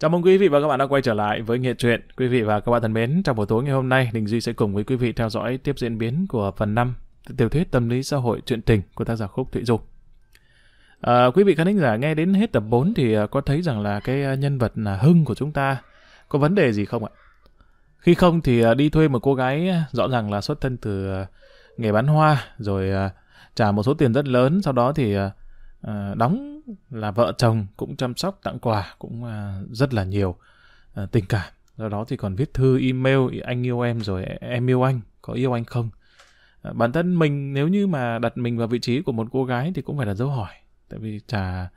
Chào mừng quý vị và các bạn đã quay trở lại với Nghệ truyện. Quý vị và các bạn thân mến, trong buổi tối ngày hôm nay, Đình Duy sẽ cùng với quý vị theo dõi tiếp diễn biến của phần 5 tiểu thuyết tâm lý xã hội truyện tình của tác giả Khúc Thụy Dung. À, quý vị khán giả nghe đến hết tập 4 thì à, có thấy rằng là cái à, nhân vật là Hưng của chúng ta có vấn đề gì không ạ? Khi không thì à, đi thuê một cô gái rõ ràng là xuất thân từ nghề bán hoa rồi trả một số tiền rất lớn sau đó thì đóng là vợ chồng cũng chăm sóc tặng quà cũng à, rất là nhiều à, tình cảm. Do đó thì còn viết thư, email, anh yêu em rồi em yêu anh, có yêu anh không? À, bản thân mình nếu như mà đặt mình vào vị trí của một cô gái thì cũng phải là dấu hỏi. Tại vì chả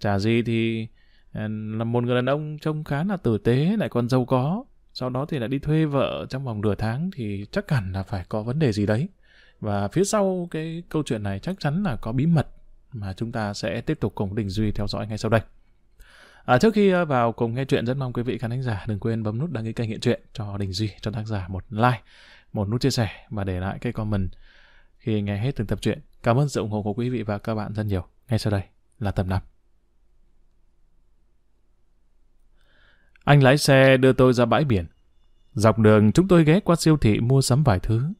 chả gì thì là một người đàn ông trông khá là tử tế, lại còn giàu có. Sau đó thì lại đi thuê vợ trong vòng nửa tháng thì chắc hẳn là phải có vấn đề gì đấy. Và phía sau cái câu chuyện này chắc chắn là có bí mật mà chúng ta sẽ tiếp tục cùng Đình Duy theo dõi ngay sau đây. À, trước khi à, vào cùng nghe chuyện rất mong quý vị khán thính giả đừng quên bấm nút đăng ký kênh hiện chuyện cho Đình Duy cho tác giả một like, một nút chia sẻ và để lại cái comment khi nghe hết từng tập truyện. Cảm ơn sự ủng hộ của quý vị và các bạn rất nhiều. Ngay sau đây là tập 5. Anh lái xe đưa tôi ra bãi biển. Dọc đường chúng tôi ghé qua siêu thị mua sắm vài thứ.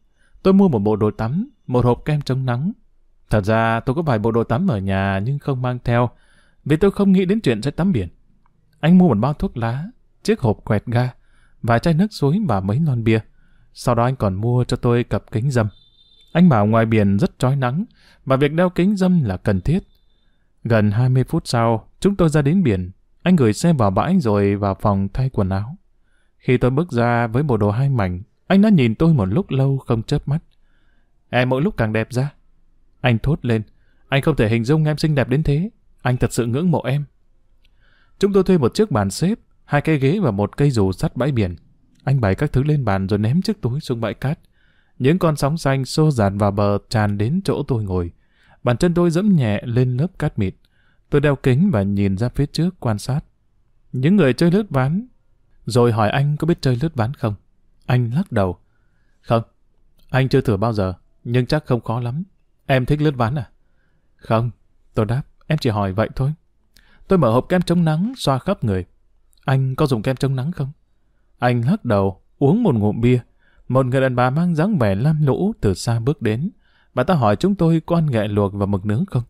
Tôi mua một bộ đồ tắm, một hộp kem chống nắng. Thật ra tôi có vài bộ đồ tắm ở nhà nhưng không mang theo vì tôi không nghĩ đến chuyện sẽ tắm biển. Anh mua một bao thuốc lá, chiếc hộp quẹt ga, vài chai nước suối và mấy lon bia. Sau đó anh còn mua cho tôi cặp kính dâm. Anh bảo ngoài biển rất trói nắng và việc đeo kính dâm là cần thiết. Gần 20 phút sau, chúng tôi ra đến biển. Anh gửi xe vào bãi rồi vào phòng thay quần áo. Khi tôi bước ra với bộ đồ hai mảnh, anh đã nhìn tôi một lúc lâu không chớp mắt. Em mỗi lúc càng đẹp ra. Anh thốt lên. Anh không thể hình dung em xinh đẹp đến thế. Anh thật sự ngưỡng mộ em. Chúng tôi thuê một chiếc bàn xếp, hai cây ghế và một cây dù sắt bãi biển. Anh bày các thứ lên bàn rồi ném chiếc túi xuống bãi cát. Những con sóng xanh xô dàn vào bờ tràn đến chỗ tôi ngồi. Bàn chân tôi dẫm nhẹ lên lớp cát mịt. Tôi đeo kính và nhìn ra phía trước quan sát. Những người chơi lướt ván. Rồi hỏi anh có biết chơi lướt ván không? Anh lắc đầu. Không, anh chưa thử bao giờ, nhưng chắc không khó lắm. Em thích lướt ván à? Không, tôi đáp, em chỉ hỏi vậy thôi. Tôi mở hộp kem chống nắng, xoa khắp người. Anh có dùng kem chống nắng không? Anh lắc đầu, uống một ngụm bia. Một người đàn bà mang dáng vẻ lam lũ từ xa bước đến. Bà ta hỏi chúng tôi có ăn nghệ luộc và mực nướng không?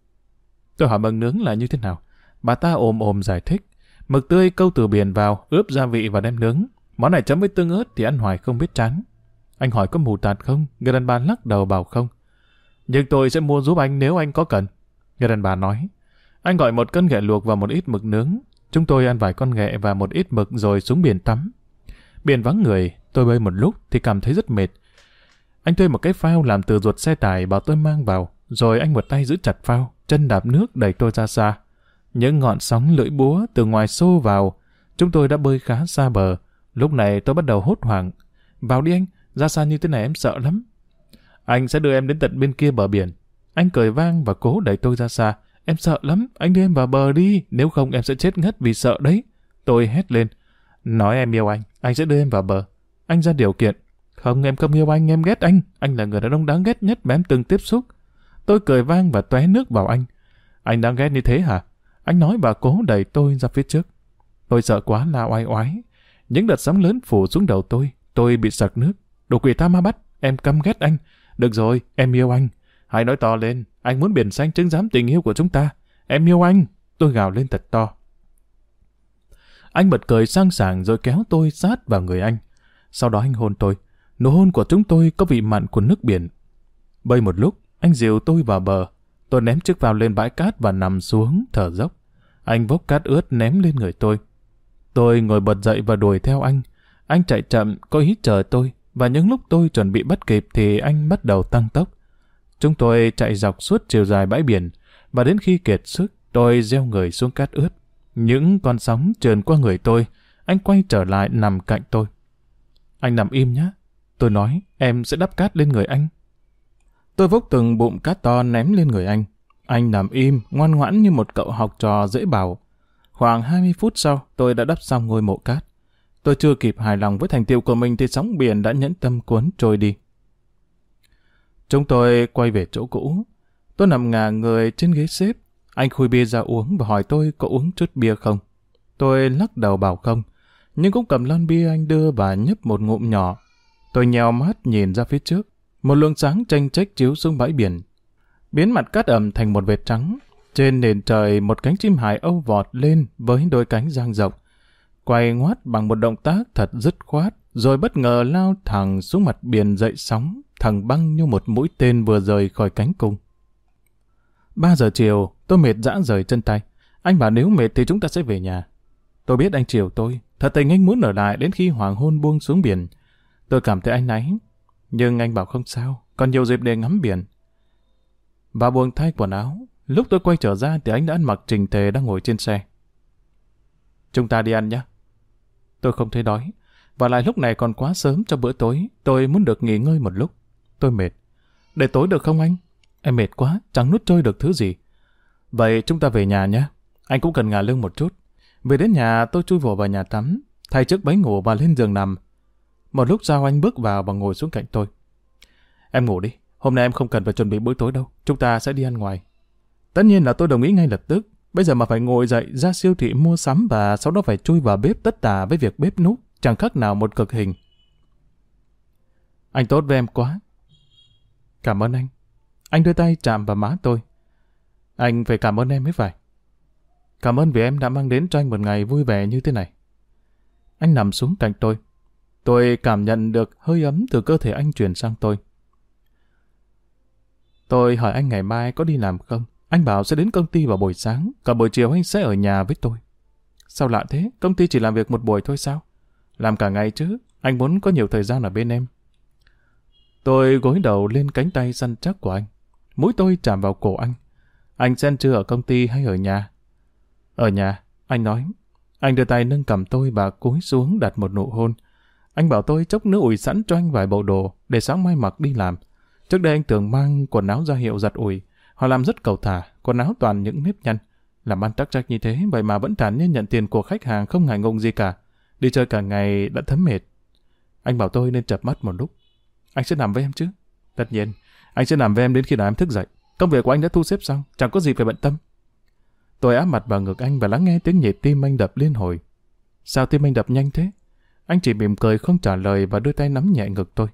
Tôi hỏi mực nướng là như thế nào? Bà ta ồm ồm giải thích. Mực tươi câu từ biển vào, ướp gia vị và đem nướng. Món này chấm với tương ớt thì ăn hoài không biết chán. Anh hỏi có mù tạt không? Người đàn bà lắc đầu bảo không. Nhưng tôi sẽ mua giúp anh nếu anh có cần. Người đàn bà nói. Anh gọi một cân nghệ luộc và một ít mực nướng. Chúng tôi ăn vài con nghệ và một ít mực rồi xuống biển tắm. Biển vắng người, tôi bơi một lúc thì cảm thấy rất mệt. Anh thuê một cái phao làm từ ruột xe tải bảo tôi mang vào, rồi anh một tay giữ chặt phao, chân đạp nước đẩy tôi ra xa. Những ngọn sóng lưỡi búa từ ngoài xô vào, chúng tôi đã bơi khá xa bờ. Lúc này tôi bắt đầu hốt hoảng. Vào đi anh, ra xa như thế này em sợ lắm. Anh sẽ đưa em đến tận bên kia bờ biển. Anh cười vang và cố đẩy tôi ra xa. Em sợ lắm, anh đưa em vào bờ đi, nếu không em sẽ chết ngất vì sợ đấy. Tôi hét lên. Nói em yêu anh, anh sẽ đưa em vào bờ. Anh ra điều kiện. Không, em không yêu anh, em ghét anh. Anh là người đàn ông đáng ghét nhất mà em từng tiếp xúc. Tôi cười vang và tóe nước vào anh. Anh đang ghét như thế hả? Anh nói và cố đẩy tôi ra phía trước. Tôi sợ quá la oai oái. Những đợt sóng lớn phủ xuống đầu tôi. Tôi bị sặc nước. Đồ quỷ ta ma bắt. Em căm ghét anh. Được rồi, em yêu anh. Hãy nói to lên. Anh muốn biển xanh chứng giám tình yêu của chúng ta. Em yêu anh. Tôi gào lên thật to. Anh bật cười sang sảng rồi kéo tôi sát vào người anh. Sau đó anh hôn tôi. Nụ hôn của chúng tôi có vị mặn của nước biển. Bơi một lúc, anh dìu tôi vào bờ. Tôi ném chiếc vào lên bãi cát và nằm xuống, thở dốc. Anh vốc cát ướt ném lên người tôi. Tôi ngồi bật dậy và đuổi theo anh. Anh chạy chậm, có ý chờ tôi. Và những lúc tôi chuẩn bị bắt kịp thì anh bắt đầu tăng tốc. Chúng tôi chạy dọc suốt chiều dài bãi biển. Và đến khi kiệt sức, tôi gieo người xuống cát ướt. Những con sóng trườn qua người tôi. Anh quay trở lại nằm cạnh tôi. Anh nằm im nhé. Tôi nói, em sẽ đắp cát lên người anh. Tôi vốc từng bụng cát to ném lên người anh. Anh nằm im, ngoan ngoãn như một cậu học trò dễ bảo. Khoảng 20 phút sau, tôi đã đắp xong ngôi mộ cát. Tôi chưa kịp hài lòng với thành tiệu của mình thì sóng biển đã nhẫn tâm cuốn trôi đi. Chúng tôi quay về chỗ cũ. Tôi nằm ngả người trên ghế xếp. Anh khui bia ra uống và hỏi tôi có uống chút bia không. Tôi lắc đầu bảo không, nhưng cũng cầm lon bia anh đưa và nhấp một ngụm nhỏ. Tôi nhèo mắt nhìn ra phía trước. Một luồng sáng tranh trách chiếu xuống bãi biển. Biến mặt cát ẩm thành một vệt trắng. Trên nền trời một cánh chim hải âu vọt lên với đôi cánh dang rộng. Quay ngoắt bằng một động tác thật dứt khoát, rồi bất ngờ lao thẳng xuống mặt biển dậy sóng, thẳng băng như một mũi tên vừa rời khỏi cánh cung. Ba giờ chiều, tôi mệt dã rời chân tay. Anh bảo nếu mệt thì chúng ta sẽ về nhà. Tôi biết anh chiều tôi, thật tình anh muốn ở lại đến khi hoàng hôn buông xuống biển. Tôi cảm thấy anh náy, nhưng anh bảo không sao, còn nhiều dịp để ngắm biển. Và buông thay quần áo, lúc tôi quay trở ra thì anh đã ăn mặc trình tề đang ngồi trên xe. Chúng ta đi ăn nhé. Tôi không thấy đói, và lại lúc này còn quá sớm cho bữa tối, tôi muốn được nghỉ ngơi một lúc. Tôi mệt. Để tối được không anh? Em mệt quá, chẳng nuốt trôi được thứ gì. Vậy chúng ta về nhà nhé. Anh cũng cần ngả lưng một chút. Về đến nhà tôi chui vội vào nhà tắm, thay chiếc váy ngủ và lên giường nằm. Một lúc sau anh bước vào và ngồi xuống cạnh tôi. Em ngủ đi, hôm nay em không cần phải chuẩn bị bữa tối đâu, chúng ta sẽ đi ăn ngoài. Tất nhiên là tôi đồng ý ngay lập tức, bây giờ mà phải ngồi dậy ra siêu thị mua sắm và sau đó phải chui vào bếp tất tả với việc bếp núc chẳng khác nào một cực hình. Anh tốt với em quá. Cảm ơn anh. Anh đưa tay chạm vào má tôi. Anh phải cảm ơn em mới phải. Cảm ơn vì em đã mang đến cho anh một ngày vui vẻ như thế này. Anh nằm xuống cạnh tôi. Tôi cảm nhận được hơi ấm từ cơ thể anh truyền sang tôi. Tôi hỏi anh ngày mai có đi làm không? Anh bảo sẽ đến công ty vào buổi sáng, cả buổi chiều anh sẽ ở nhà với tôi. Sao lạ thế? Công ty chỉ làm việc một buổi thôi sao? Làm cả ngày chứ, anh muốn có nhiều thời gian ở bên em. Tôi gối đầu lên cánh tay săn chắc của anh. Mũi tôi chạm vào cổ anh. Anh xem chưa ở công ty hay ở nhà? Ở nhà, anh nói. Anh đưa tay nâng cầm tôi và cúi xuống đặt một nụ hôn. Anh bảo tôi chốc nữa ủi sẵn cho anh vài bộ đồ để sáng mai mặc đi làm. Trước đây anh tưởng mang quần áo ra hiệu giặt ủi. Họ làm rất cầu thả, quần áo toàn những nếp nhăn. Làm ăn tắc trách như thế, vậy mà vẫn thản nhiên nhận tiền của khách hàng không ngại ngùng gì cả. Đi chơi cả ngày đã thấm mệt. Anh bảo tôi nên chập mắt một lúc. Anh sẽ nằm với em chứ? Tất nhiên, anh sẽ nằm với em đến khi nào em thức dậy. Công việc của anh đã thu xếp xong, chẳng có gì phải bận tâm. Tôi áp mặt vào ngực anh và lắng nghe tiếng nhịp tim anh đập liên hồi. Sao tim anh đập nhanh thế? Anh chỉ mỉm cười không trả lời và đưa tay nắm nhẹ ngực tôi.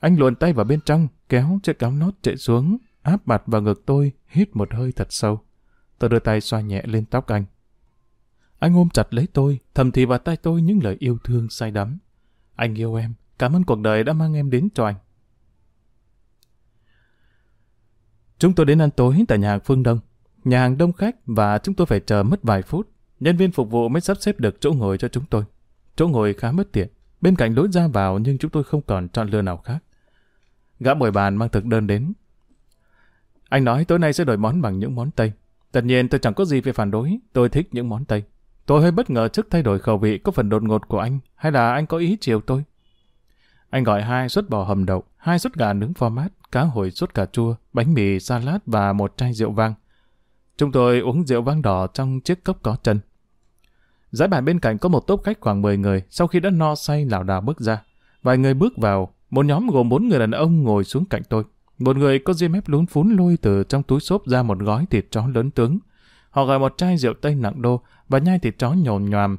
Anh luồn tay vào bên trong, kéo chiếc áo nốt chạy xuống, áp mặt vào ngực tôi, hít một hơi thật sâu. Tôi đưa tay xoa nhẹ lên tóc anh. Anh ôm chặt lấy tôi, thầm thì vào tay tôi những lời yêu thương say đắm. Anh yêu em, cảm ơn cuộc đời đã mang em đến cho anh. Chúng tôi đến ăn tối tại nhà hàng Phương Đông. Nhà hàng đông khách và chúng tôi phải chờ mất vài phút. Nhân viên phục vụ mới sắp xếp được chỗ ngồi cho chúng tôi. Chỗ ngồi khá mất tiện. Bên cạnh lối ra vào nhưng chúng tôi không còn chọn lựa nào khác. Gã bồi bàn mang thực đơn đến. Anh nói tối nay sẽ đổi món bằng những món Tây. Tất nhiên tôi chẳng có gì phải phản đối. Tôi thích những món Tây. Tôi hơi bất ngờ trước thay đổi khẩu vị có phần đột ngột của anh hay là anh có ý chiều tôi. Anh gọi hai suất bò hầm đậu, hai suất gà nướng format, cá hồi suất cà chua, bánh mì, salad và một chai rượu vang. Chúng tôi uống rượu vang đỏ trong chiếc cốc có chân. Giải bàn bên cạnh có một tốp khách khoảng 10 người, sau khi đã no say lảo đảo bước ra. Vài người bước vào, một nhóm gồm bốn người đàn ông ngồi xuống cạnh tôi. Một người có ria mép lún phún lôi từ trong túi xốp ra một gói thịt chó lớn tướng. Họ gọi một chai rượu tây nặng đô và nhai thịt chó nhồm nhòm.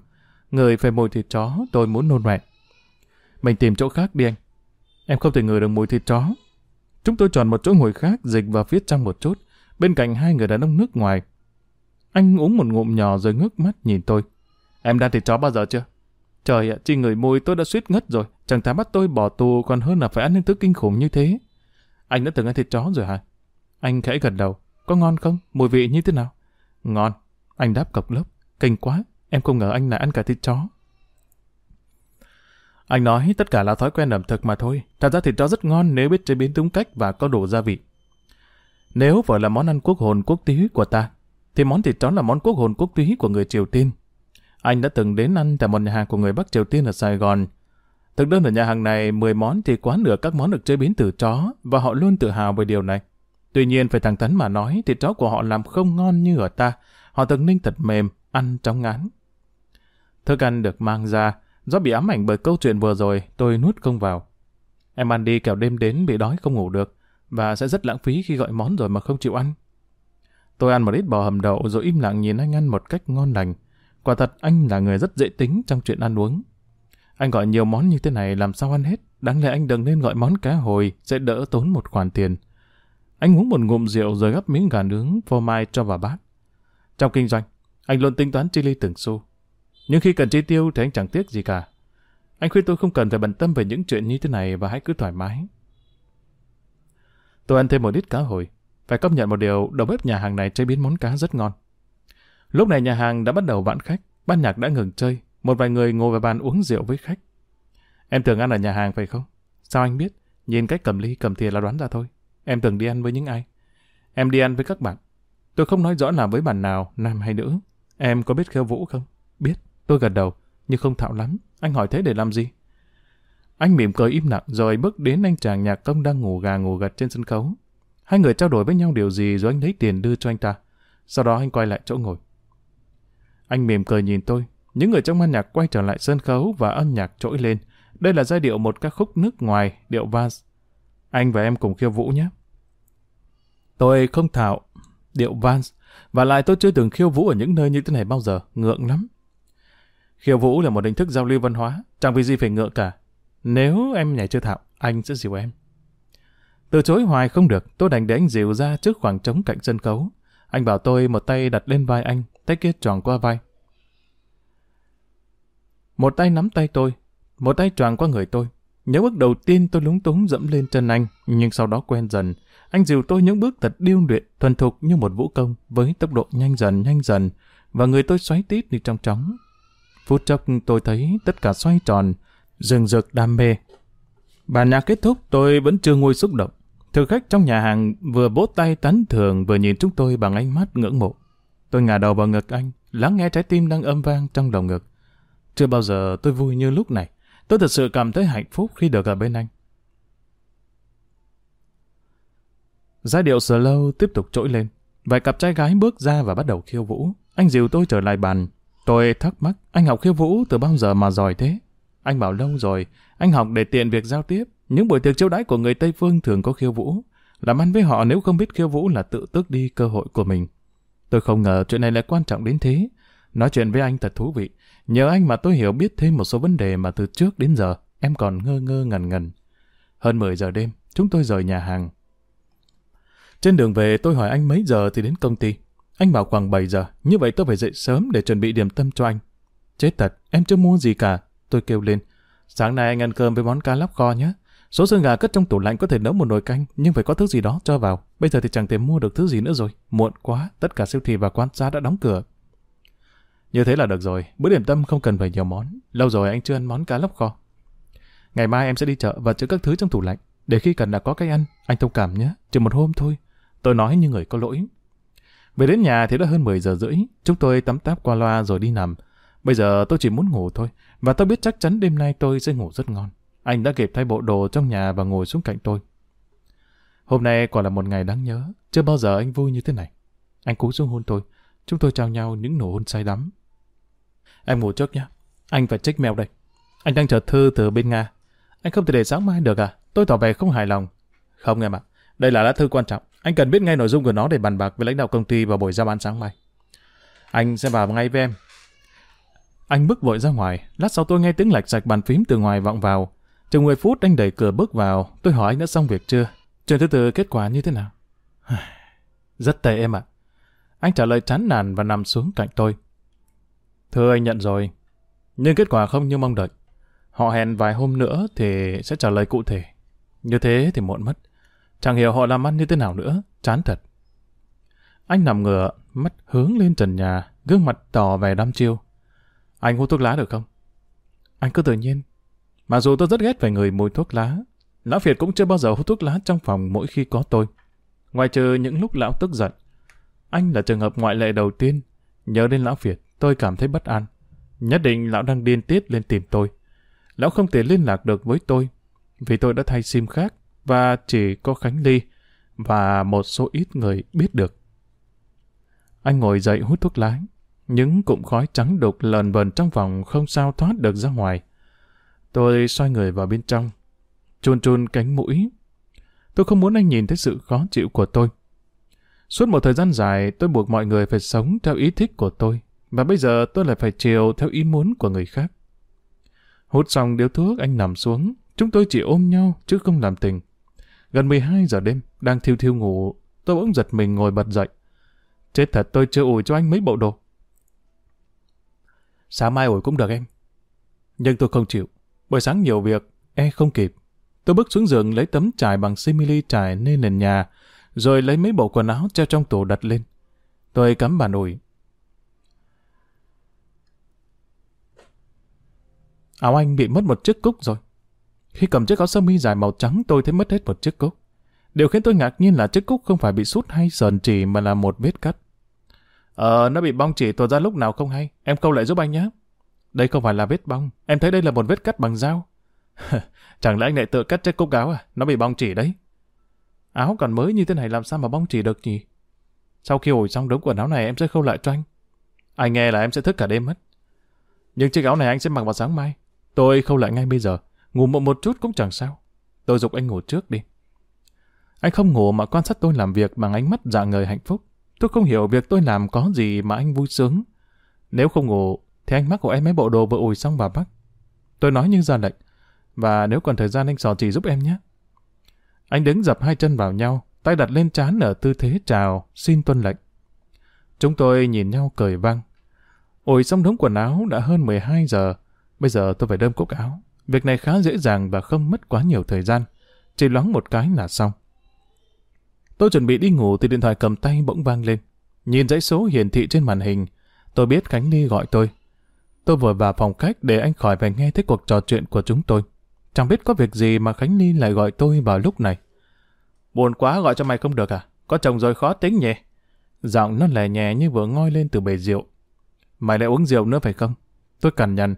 Người phải mùi thịt chó, tôi muốn nôn mẹ. Mình tìm chỗ khác đi anh. Em không thể ngửi được mùi thịt chó. Chúng tôi chọn một chỗ ngồi khác, dịch vào phía trong một chút, bên cạnh hai người đàn ông nước ngoài. Anh uống một ngụm nhỏ rồi ngước mắt nhìn tôi. Em đã thịt chó bao giờ chưa? Trời ạ, chỉ người mùi tôi đã suýt ngất rồi. Chẳng thà bắt tôi bỏ tù còn hơn là phải ăn những thứ kinh khủng như thế. Anh đã từng ăn thịt chó rồi hả? Anh khẽ gật đầu. Có ngon không? Mùi vị như thế nào? Ngon. Anh đáp cọc lớp. Kinh quá. Em không ngờ anh lại ăn cả thịt chó. Anh nói tất cả là thói quen ẩm thực mà thôi. Thật ra thịt chó rất ngon nếu biết chế biến đúng cách và có đủ gia vị. Nếu vợ là món ăn quốc hồn quốc túy của ta, thì món thịt chó là món quốc hồn quốc túy của người Triều Tiên. Anh đã từng đến ăn tại một nhà hàng của người Bắc Triều Tiên ở Sài Gòn. Thực đơn ở nhà hàng này 10 món thì quá nửa các món được chế biến từ chó và họ luôn tự hào về điều này. Tuy nhiên phải thẳng thắn mà nói thì chó của họ làm không ngon như ở ta. Họ thường ninh thật mềm, ăn trong ngán. Thức ăn được mang ra, do bị ám ảnh bởi câu chuyện vừa rồi, tôi nuốt không vào. Em ăn đi kẻo đêm đến bị đói không ngủ được, và sẽ rất lãng phí khi gọi món rồi mà không chịu ăn. Tôi ăn một ít bò hầm đậu rồi im lặng nhìn anh ăn một cách ngon lành. Quả thật anh là người rất dễ tính trong chuyện ăn uống. Anh gọi nhiều món như thế này làm sao ăn hết. Đáng lẽ anh đừng nên gọi món cá hồi sẽ đỡ tốn một khoản tiền. Anh uống một ngụm rượu rồi gắp miếng gà nướng phô mai cho vào bát. Trong kinh doanh, anh luôn tính toán chi ly từng xu. Nhưng khi cần chi tiêu thì anh chẳng tiếc gì cả. Anh khuyên tôi không cần phải bận tâm về những chuyện như thế này và hãy cứ thoải mái. Tôi ăn thêm một ít cá hồi. Phải công nhận một điều, đầu bếp nhà hàng này chế biến món cá rất ngon. Lúc này nhà hàng đã bắt đầu vãn khách, ban nhạc đã ngừng chơi, một vài người ngồi vào bàn uống rượu với khách. Em thường ăn ở nhà hàng phải không? Sao anh biết? Nhìn cách cầm ly cầm thìa là đoán ra thôi. Em từng đi ăn với những ai? Em đi ăn với các bạn. Tôi không nói rõ là với bạn nào, nam hay nữ. Em có biết khiêu vũ không? Biết. Tôi gật đầu, nhưng không thạo lắm. Anh hỏi thế để làm gì? Anh mỉm cười im lặng rồi bước đến anh chàng nhạc công đang ngủ gà ngủ gật trên sân khấu. Hai người trao đổi với nhau điều gì rồi anh lấy tiền đưa cho anh ta. Sau đó anh quay lại chỗ ngồi. Anh mỉm cười nhìn tôi. Những người trong ban nhạc quay trở lại sân khấu và âm nhạc trỗi lên. Đây là giai điệu một ca khúc nước ngoài, điệu vals. Anh và em cùng khiêu vũ nhé. Tôi không thạo điệu vals, và lại tôi chưa từng khiêu vũ ở những nơi như thế này bao giờ, ngượng lắm. Khiêu vũ là một hình thức giao lưu văn hóa, chẳng vì gì phải ngượng cả. Nếu em nhảy chưa thạo, anh sẽ dìu em. Từ chối hoài không được, tôi đành để anh dìu ra trước khoảng trống cạnh sân khấu. Anh bảo tôi một tay đặt lên vai anh, tay kia tròn qua vai. Một tay nắm tay tôi, một tay choàng qua người tôi. Nhớ bước đầu tiên tôi lúng túng dẫm lên chân anh, nhưng sau đó quen dần. Anh dìu tôi những bước thật điêu luyện, thuần thục như một vũ công, với tốc độ nhanh dần nhanh dần, và người tôi xoáy tít đi trong chóng. Phút chốc tôi thấy tất cả xoay tròn, rừng rực đam mê. Bản nhạc kết thúc tôi vẫn chưa nguôi xúc động. Thực khách trong nhà hàng vừa bố tay tán thưởng vừa nhìn chúng tôi bằng ánh mắt ngưỡng mộ. Tôi ngả đầu vào ngực anh, lắng nghe trái tim đang âm vang trong lòng ngực. Chưa bao giờ tôi vui như lúc này. Tôi thật sự cảm thấy hạnh phúc khi được ở bên anh. Giai điệu slow tiếp tục trỗi lên. Vài cặp trai gái bước ra và bắt đầu khiêu vũ. Anh dìu tôi trở lại bàn. Tôi thắc mắc, anh học khiêu vũ từ bao giờ mà giỏi thế? Anh bảo lâu rồi, anh học để tiện việc giao tiếp. Những buổi tiệc chiêu đãi của người Tây Phương thường có khiêu vũ. Làm ăn với họ nếu không biết khiêu vũ là tự tước đi cơ hội của mình. Tôi không ngờ chuyện này lại quan trọng đến thế. Nói chuyện với anh thật thú vị. Nhờ anh mà tôi hiểu biết thêm một số vấn đề mà từ trước đến giờ em còn ngơ ngơ ngần ngần. Hơn 10 giờ đêm, chúng tôi rời nhà hàng. Trên đường về tôi hỏi anh mấy giờ thì đến công ty. Anh bảo khoảng 7 giờ, như vậy tôi phải dậy sớm để chuẩn bị điểm tâm cho anh. Chết thật, em chưa mua gì cả. Tôi kêu lên. Sáng nay anh ăn cơm với món cá lóc kho nhé. Số xương gà cất trong tủ lạnh có thể nấu một nồi canh, nhưng phải có thứ gì đó cho vào. Bây giờ thì chẳng thể mua được thứ gì nữa rồi. Muộn quá, tất cả siêu thị và quán xá đã đóng cửa. Như thế là được rồi, bữa điểm tâm không cần phải nhiều món. Lâu rồi anh chưa ăn món cá lóc kho. Ngày mai em sẽ đi chợ và chữa các thứ trong tủ lạnh. Để khi cần đã có cái ăn, anh thông cảm nhé. Chỉ một hôm thôi. Tôi nói như người có lỗi. Về đến nhà thì đã hơn 10 giờ rưỡi. Chúng tôi tắm táp qua loa rồi đi nằm. Bây giờ tôi chỉ muốn ngủ thôi. Và tôi biết chắc chắn đêm nay tôi sẽ ngủ rất ngon. Anh đã kịp thay bộ đồ trong nhà và ngồi xuống cạnh tôi. Hôm nay quả là một ngày đáng nhớ. Chưa bao giờ anh vui như thế này. Anh cúi xuống hôn tôi. Chúng tôi trao nhau những nụ hôn say đắm. Em ngủ trước nhé. Anh phải check mail đây. Anh đang chờ thư từ bên Nga. Anh không thể để sáng mai được à? Tôi tỏ vẻ không hài lòng. Không em ạ. Đây là lá thư quan trọng. Anh cần biết ngay nội dung của nó để bàn bạc với lãnh đạo công ty vào buổi giao ban sáng mai. Anh sẽ vào ngay với em. Anh bước vội ra ngoài. Lát sau tôi nghe tiếng lạch sạch bàn phím từ ngoài vọng vào. Chừng 10 phút anh đẩy cửa bước vào. Tôi hỏi anh đã xong việc chưa? Chuyện thứ tư kết quả như thế nào? Rất tệ em ạ. Anh trả lời chán nản và nằm xuống cạnh tôi. Thưa anh nhận rồi. Nhưng kết quả không như mong đợi. Họ hẹn vài hôm nữa thì sẽ trả lời cụ thể. Như thế thì muộn mất. Chẳng hiểu họ làm ăn như thế nào nữa. Chán thật. Anh nằm ngửa, mắt hướng lên trần nhà, gương mặt tỏ vẻ đăm chiêu. Anh hút thuốc lá được không? Anh cứ tự nhiên. Mặc dù tôi rất ghét về người mùi thuốc lá, Lão Việt cũng chưa bao giờ hút thuốc lá trong phòng mỗi khi có tôi. Ngoài trừ những lúc lão tức giận. Anh là trường hợp ngoại lệ đầu tiên. Nhớ đến Lão Việt, tôi cảm thấy bất an. Nhất định lão đang điên tiết lên tìm tôi. Lão không thể liên lạc được với tôi, vì tôi đã thay sim khác và chỉ có Khánh Ly và một số ít người biết được. Anh ngồi dậy hút thuốc lá. Những cụm khói trắng đục lờn vờn trong phòng không sao thoát được ra ngoài. Tôi xoay người vào bên trong, chun chun cánh mũi. Tôi không muốn anh nhìn thấy sự khó chịu của tôi. Suốt một thời gian dài, tôi buộc mọi người phải sống theo ý thích của tôi, và bây giờ tôi lại phải chiều theo ý muốn của người khác. Hút xong điếu thuốc anh nằm xuống. Chúng tôi chỉ ôm nhau chứ không làm tình. Gần 12 giờ đêm, đang thiêu thiêu ngủ, tôi bỗng giật mình ngồi bật dậy. Chết thật tôi chưa ủi cho anh mấy bộ đồ. Sáng mai ủi cũng được em. Nhưng tôi không chịu. Buổi sáng nhiều việc, e không kịp. Tôi bước xuống giường lấy tấm trải bằng simili trải lên nền nhà, rồi lấy mấy bộ quần áo treo trong tủ đặt lên. Tôi cắm bàn ủi. Áo anh bị mất một chiếc cúc rồi. Khi cầm chiếc áo sơ mi dài màu trắng tôi thấy mất hết một chiếc cúc. Điều khiến tôi ngạc nhiên là chiếc cúc không phải bị sút hay sờn chỉ mà là một vết cắt. Ờ, nó bị bong chỉ tuột ra lúc nào không hay. Em câu lại giúp anh nhé. Đây không phải là vết bong. Em thấy đây là một vết cắt bằng dao. Chẳng lẽ anh lại tự cắt chiếc cúc áo à? Nó bị bong chỉ đấy. Áo còn mới như thế này làm sao mà bong chỉ được nhỉ? Sau khi ủi xong đống quần áo này em sẽ khâu lại cho anh. Anh nghe là em sẽ thức cả đêm mất. Nhưng chiếc áo này anh sẽ mặc vào sáng mai. Tôi không lại ngay bây giờ. Ngủ một một chút cũng chẳng sao. Tôi dục anh ngủ trước đi. Anh không ngủ mà quan sát tôi làm việc bằng ánh mắt dạng người hạnh phúc. Tôi không hiểu việc tôi làm có gì mà anh vui sướng. Nếu không ngủ, thì anh mắc của em mấy bộ đồ vừa ủi xong vào bắt. Tôi nói như ra lệnh. Và nếu còn thời gian anh sò chỉ giúp em nhé. Anh đứng dập hai chân vào nhau, tay đặt lên trán ở tư thế chào, xin tuân lệnh. Chúng tôi nhìn nhau cười vang. Ủi xong đống quần áo đã hơn 12 giờ. Bây giờ tôi phải đơm cúc áo. Việc này khá dễ dàng và không mất quá nhiều thời gian. Chỉ loáng một cái là xong. Tôi chuẩn bị đi ngủ thì điện thoại cầm tay bỗng vang lên. Nhìn dãy số hiển thị trên màn hình, tôi biết Khánh Ly gọi tôi. Tôi vừa vào phòng khách để anh khỏi phải nghe thấy cuộc trò chuyện của chúng tôi. Chẳng biết có việc gì mà Khánh Ly lại gọi tôi vào lúc này. Buồn quá gọi cho mày không được à? Có chồng rồi khó tính nhỉ? Giọng nó lè nhẹ như vừa ngoi lên từ bể rượu. Mày lại uống rượu nữa phải không? Tôi cằn nhằn.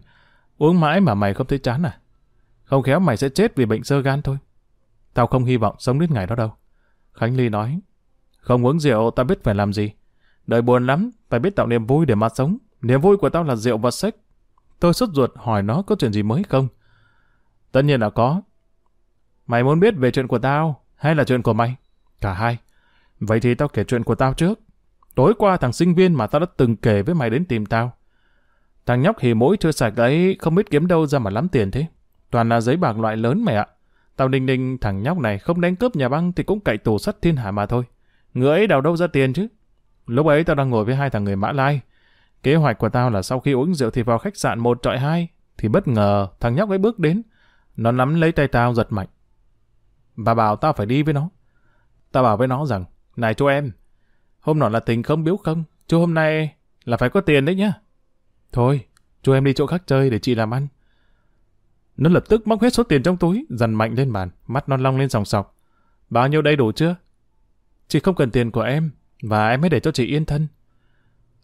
Uống mãi mà mày không thấy chán à? Không khéo mày sẽ chết vì bệnh sơ gan thôi. Tao không hy vọng sống đến ngày đó đâu. Khánh Ly nói. Không uống rượu tao biết phải làm gì. Đời buồn lắm, phải biết tạo niềm vui để mà sống. Niềm vui của tao là rượu và sách. Tôi sốt ruột hỏi nó có chuyện gì mới không? Tất nhiên là có. Mày muốn biết về chuyện của tao hay là chuyện của mày? Cả hai. Vậy thì tao kể chuyện của tao trước. Tối qua thằng sinh viên mà tao đã từng kể với mày đến tìm tao. Thằng nhóc hì mũi chưa sạch ấy không biết kiếm đâu ra mà lắm tiền thế. Toàn là giấy bạc loại lớn mày ạ. Tao ninh ninh thằng nhóc này không đánh cướp nhà băng thì cũng cậy tù sắt thiên hạ mà thôi. Người ấy đào đâu ra tiền chứ. Lúc ấy tao đang ngồi với hai thằng người Mã Lai. Kế hoạch của tao là sau khi uống rượu thì vào khách sạn một trọi hai. Thì bất ngờ thằng nhóc ấy bước đến. Nó nắm lấy tay tao giật mạnh. Và bảo tao phải đi với nó. Tao bảo với nó rằng, này chú em, hôm nọ là tình không biếu không, chú hôm nay là phải có tiền đấy nhá. Thôi, cho em đi chỗ khác chơi để chị làm ăn. Nó lập tức móc hết số tiền trong túi, dằn mạnh lên bàn, mắt non long lên sòng sọc. Bao nhiêu đây đủ chưa? Chị không cần tiền của em, và em mới để cho chị yên thân.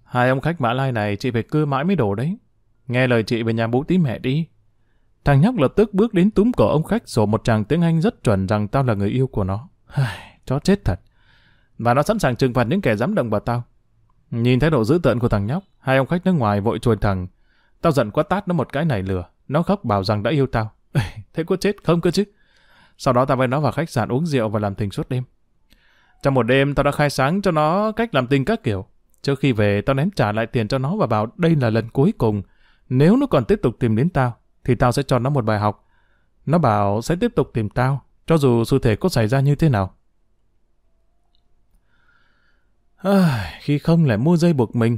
Hai ông khách mã lai này chị phải cưa mãi mới đổ đấy. Nghe lời chị về nhà bố tí mẹ đi. Thằng nhóc lập tức bước đến túm cổ ông khách sổ một tràng tiếng Anh rất chuẩn rằng tao là người yêu của nó. Chó chết thật. Và nó sẵn sàng trừng phạt những kẻ dám động vào tao. Nhìn thái độ dữ tợn của thằng nhóc, hai ông khách nước ngoài vội chuồn thằng. Tao giận quá tát nó một cái này lừa. Nó khóc bảo rằng đã yêu tao. Thế có chết không cơ chứ? Sau đó tao với nó vào khách sạn uống rượu và làm tình suốt đêm. Trong một đêm tao đã khai sáng cho nó cách làm tình các kiểu. Trước khi về tao ném trả lại tiền cho nó và bảo đây là lần cuối cùng. Nếu nó còn tiếp tục tìm đến tao, thì tao sẽ cho nó một bài học. Nó bảo sẽ tiếp tục tìm tao, cho dù sự thể có xảy ra như thế nào. À, khi không lại mua dây buộc mình,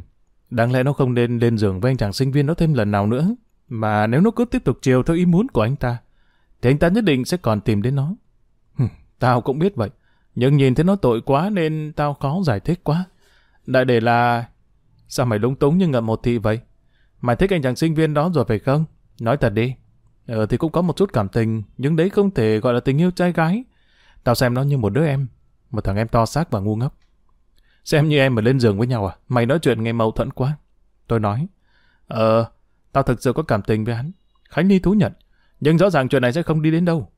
đáng lẽ nó không nên lên giường với anh chàng sinh viên đó thêm lần nào nữa. Mà nếu nó cứ tiếp tục chiều theo ý muốn của anh ta, thì anh ta nhất định sẽ còn tìm đến nó. tao cũng biết vậy, nhưng nhìn thấy nó tội quá nên tao khó giải thích quá. Đại để là... Sao mày lúng túng như ngậm một thị vậy? Mày thích anh chàng sinh viên đó rồi phải không? Nói thật đi. Ờ thì cũng có một chút cảm tình, nhưng đấy không thể gọi là tình yêu trai gái. Tao xem nó như một đứa em, một thằng em to xác và ngu ngốc. Xem như em mà lên giường với nhau à? Mày nói chuyện nghe mâu thuẫn quá. Tôi nói, ờ, tao thực sự có cảm tình với hắn. Khánh Ly thú nhận, nhưng rõ ràng chuyện này sẽ không đi đến đâu.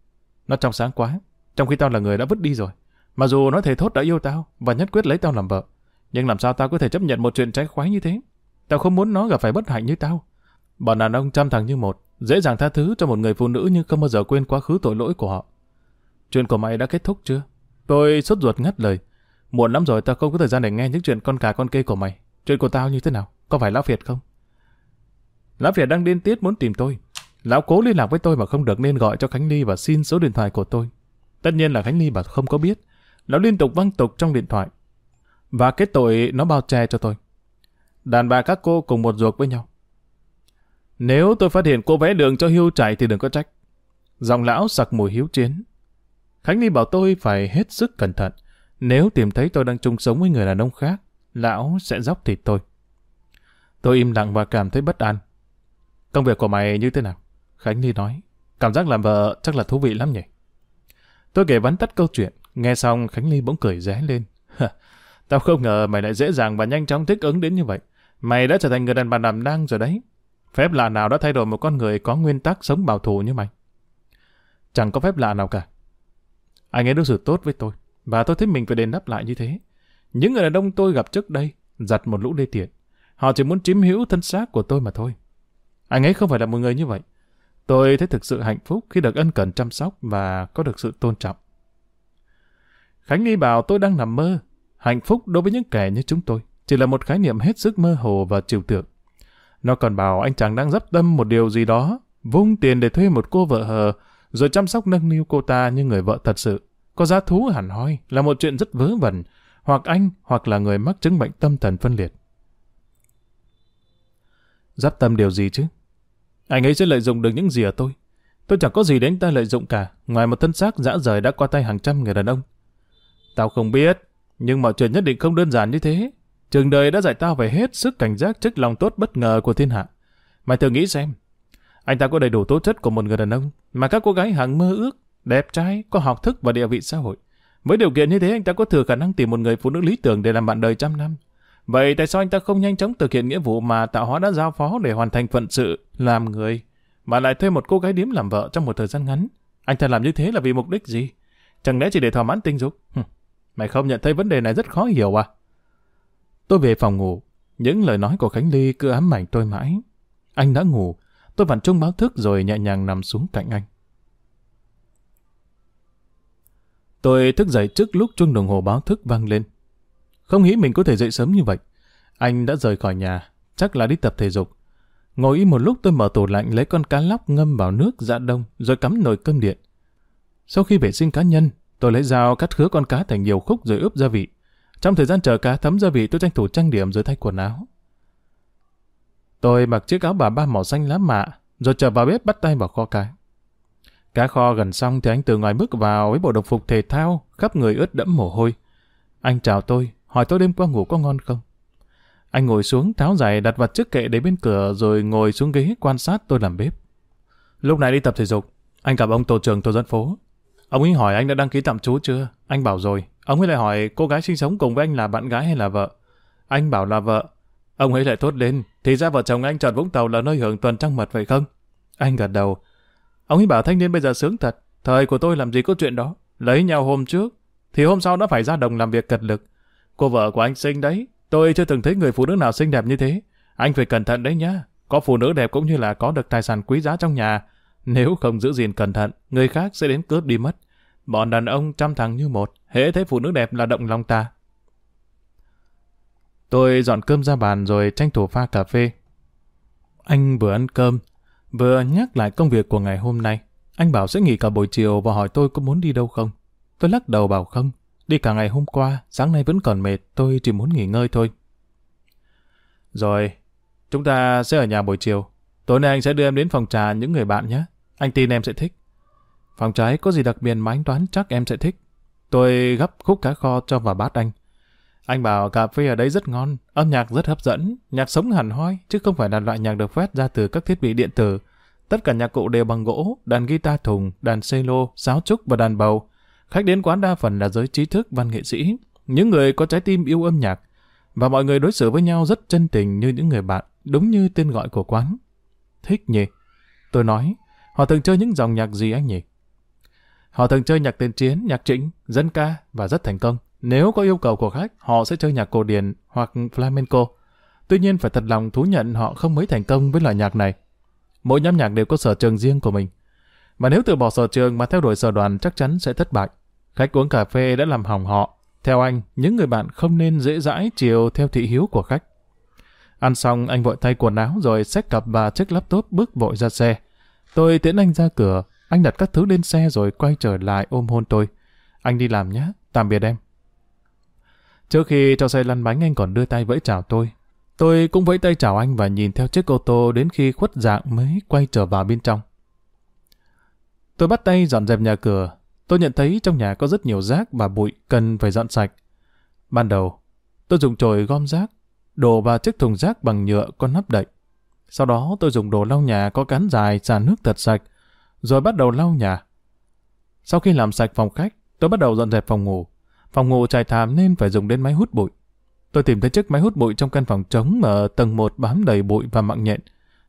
Nó trong sáng quá, trong khi tao là người đã vứt đi rồi. Mặc dù nó thể thốt đã yêu tao và nhất quyết lấy tao làm vợ, nhưng làm sao tao có thể chấp nhận một chuyện trái khoái như thế? Tao không muốn nó gặp phải bất hạnh như tao. Bọn đàn ông trăm thằng như một, dễ dàng tha thứ cho một người phụ nữ nhưng không bao giờ quên quá khứ tội lỗi của họ. Chuyện của mày đã kết thúc chưa? Tôi sốt ruột ngắt lời. Muộn lắm rồi, tao không có thời gian để nghe những chuyện con cá con kê của mày. Chuyện của tao như thế nào? có phải Lão Việt không? Lão Việt đang điên tiết muốn tìm tôi. Lão cố liên lạc với tôi mà không được nên gọi cho Khánh Ly và xin số điện thoại của tôi. Tất nhiên là Khánh Ly bà không có biết. Lão liên tục văng tục trong điện thoại. Và kết tội nó bao che cho tôi. Đàn bà các cô cùng một ruột với nhau. Nếu tôi phát hiện cô vẽ đường cho hiếu chạy thì đừng có trách. dòng lão sặc mùi hiếu chiến. Khánh Ly bảo tôi phải hết sức cẩn thận. Nếu tìm thấy tôi đang chung sống với người đàn ông khác, lão sẽ dốc thịt tôi. Tôi im lặng và cảm thấy bất an. Công việc của mày như thế nào? Khánh Ly nói. Cảm giác làm vợ chắc là thú vị lắm nhỉ? Tôi kể vắn tắt câu chuyện. Nghe xong Khánh Ly bỗng cười ré lên. Tao không ngờ mày lại dễ dàng và nhanh chóng thích ứng đến như vậy. Mày đã trở thành người đàn bà đảm đang rồi đấy. Phép lạ nào đã thay đổi một con người có nguyên tắc sống bảo thủ như mày? Chẳng có phép lạ nào cả. Anh ấy đối xử tốt với tôi, và tôi thấy mình phải đền đáp lại như thế. Những người đàn ông tôi gặp trước đây, giặt một lũ đê tiện. Họ chỉ muốn chiếm hữu thân xác của tôi mà thôi. Anh ấy không phải là một người như vậy. Tôi thấy thực sự hạnh phúc khi được ân cần chăm sóc và có được sự tôn trọng. Khánh Ly bảo tôi đang nằm mơ. Hạnh phúc đối với những kẻ như chúng tôi chỉ là một khái niệm hết sức mơ hồ và trừu tượng. Nó còn bảo anh chàng đang dấp tâm một điều gì đó, vung tiền để thuê một cô vợ hờ, rồi chăm sóc nâng niu cô ta như người vợ thật sự. Có giá thú hẳn hoi là một chuyện rất vớ vẩn, hoặc anh hoặc là người mắc chứng bệnh tâm thần phân liệt. Giáp tâm điều gì chứ? Anh ấy sẽ lợi dụng được những gì ở tôi. Tôi chẳng có gì để anh ta lợi dụng cả, ngoài một thân xác dã rời đã qua tay hàng trăm người đàn ông. Tao không biết, nhưng mọi chuyện nhất định không đơn giản như thế. Trường đời đã dạy tao phải hết sức cảnh giác trước lòng tốt bất ngờ của thiên hạ. Mày thử nghĩ xem, anh ta có đầy đủ tố chất của một người đàn ông, mà các cô gái hằng mơ ước, đẹp trai, có học thức và địa vị xã hội. Với điều kiện như thế anh ta có thừa khả năng tìm một người phụ nữ lý tưởng để làm bạn đời trăm năm. Vậy tại sao anh ta không nhanh chóng thực hiện nghĩa vụ mà tạo hóa đã giao phó để hoàn thành phận sự, làm người, mà lại thuê một cô gái điếm làm vợ trong một thời gian ngắn? Anh ta làm như thế là vì mục đích gì? Chẳng lẽ chỉ để thỏa mãn tình dục? Mày không nhận thấy vấn đề này rất khó hiểu à? Tôi về phòng ngủ, những lời nói của Khánh Ly cứ ám ảnh tôi mãi. Anh đã ngủ, tôi vặn chung báo thức rồi nhẹ nhàng nằm xuống cạnh anh. Tôi thức dậy trước lúc chuông đồng hồ báo thức vang lên. Không nghĩ mình có thể dậy sớm như vậy. Anh đã rời khỏi nhà, chắc là đi tập thể dục. Ngồi im một lúc tôi mở tủ lạnh lấy con cá lóc ngâm vào nước dạ đông rồi cắm nồi cơm điện. Sau khi vệ sinh cá nhân, tôi lấy dao cắt khứa con cá thành nhiều khúc rồi ướp gia vị. Trong thời gian chờ cá thấm gia vị tôi tranh thủ trang điểm rồi thay quần áo. Tôi mặc chiếc áo bà ba màu xanh lá mạ, rồi chờ vào bếp bắt tay vào kho cá. Cá kho gần xong thì anh từ ngoài bước vào với bộ đồng phục thể thao, khắp người ướt đẫm mồ hôi. Anh chào tôi, hỏi tôi đêm qua ngủ có ngon không? Anh ngồi xuống tháo giày đặt vật trước kệ để bên cửa rồi ngồi xuống ghế quan sát tôi làm bếp. Lúc này đi tập thể dục, anh gặp ông tổ trưởng tổ dân phố. Ông ấy hỏi anh đã đăng ký tạm trú chưa? Anh bảo rồi. Ông ấy lại hỏi cô gái sinh sống cùng với anh là bạn gái hay là vợ? Anh bảo là vợ. Ông ấy lại thốt lên, thì ra vợ chồng anh chọn Vũng Tàu là nơi hưởng tuần trăng mật vậy không? Anh gật đầu. Ông ấy bảo thanh niên bây giờ sướng thật, thời của tôi làm gì có chuyện đó. Lấy nhau hôm trước, thì hôm sau đã phải ra đồng làm việc cật lực. Cô vợ của anh xinh đấy, tôi chưa từng thấy người phụ nữ nào xinh đẹp như thế. Anh phải cẩn thận đấy nhá. Có phụ nữ đẹp cũng như là có được tài sản quý giá trong nhà. Nếu không giữ gìn cẩn thận, người khác sẽ đến cướp đi mất. Bọn đàn ông trăm thằng như một, hễ thấy phụ nữ đẹp là động lòng ta. Tôi dọn cơm ra bàn rồi tranh thủ pha cà phê. Anh vừa ăn cơm, vừa nhắc lại công việc của ngày hôm nay. Anh bảo sẽ nghỉ cả buổi chiều và hỏi tôi có muốn đi đâu không. Tôi lắc đầu bảo không. Đi cả ngày hôm qua, sáng nay vẫn còn mệt, tôi chỉ muốn nghỉ ngơi thôi. Rồi, chúng ta sẽ ở nhà buổi chiều. Tối nay anh sẽ đưa em đến phòng trà những người bạn nhé. Anh tin em sẽ thích. Phòng trái có gì đặc biệt mà anh đoán chắc em sẽ thích. Tôi gấp khúc cá kho cho vào bát anh. Anh bảo cà phê ở đây rất ngon, âm nhạc rất hấp dẫn, nhạc sống hẳn hoi, chứ không phải là loại nhạc được phát ra từ các thiết bị điện tử. Tất cả nhạc cụ đều bằng gỗ, đàn guitar thùng, đàn cello, sáo trúc và đàn bầu. Khách đến quán đa phần là giới trí thức, văn nghệ sĩ, những người có trái tim yêu âm nhạc. Và mọi người đối xử với nhau rất chân tình như những người bạn, đúng như tên gọi của quán. Thích nhỉ? Tôi nói, họ thường chơi những dòng nhạc gì anh nhỉ? Họ thường chơi nhạc tiền chiến, nhạc trịnh, dân ca và rất thành công. Nếu có yêu cầu của khách, họ sẽ chơi nhạc cổ điển hoặc flamenco. Tuy nhiên phải thật lòng thú nhận họ không mấy thành công với loại nhạc này. Mỗi nhóm nhạc đều có sở trường riêng của mình. Mà nếu từ bỏ sở trường mà theo đuổi sở đoàn chắc chắn sẽ thất bại. Khách uống cà phê đã làm hỏng họ. Theo anh, những người bạn không nên dễ dãi chiều theo thị hiếu của khách. Ăn xong anh vội thay quần áo rồi xách cặp và chiếc laptop bước vội ra xe. Tôi tiễn anh ra cửa, anh đặt các thứ lên xe rồi quay trở lại ôm hôn tôi. Anh đi làm nhé, tạm biệt em. Trước khi cho xe lăn bánh anh còn đưa tay vẫy chào tôi. Tôi cũng vẫy tay chào anh và nhìn theo chiếc ô tô đến khi khuất dạng mới quay trở vào bên trong. Tôi bắt tay dọn dẹp nhà cửa. Tôi nhận thấy trong nhà có rất nhiều rác và bụi cần phải dọn sạch. Ban đầu, tôi dùng chổi gom rác, đổ vào chiếc thùng rác bằng nhựa có nắp đậy. Sau đó tôi dùng đồ lau nhà có cán dài xả nước thật sạch, rồi bắt đầu lau nhà. Sau khi làm sạch phòng khách, tôi bắt đầu dọn dẹp phòng ngủ. Phòng ngủ trải thảm nên phải dùng đến máy hút bụi. Tôi tìm thấy chiếc máy hút bụi trong căn phòng trống mà ở tầng 1 bám đầy bụi và mạng nhện,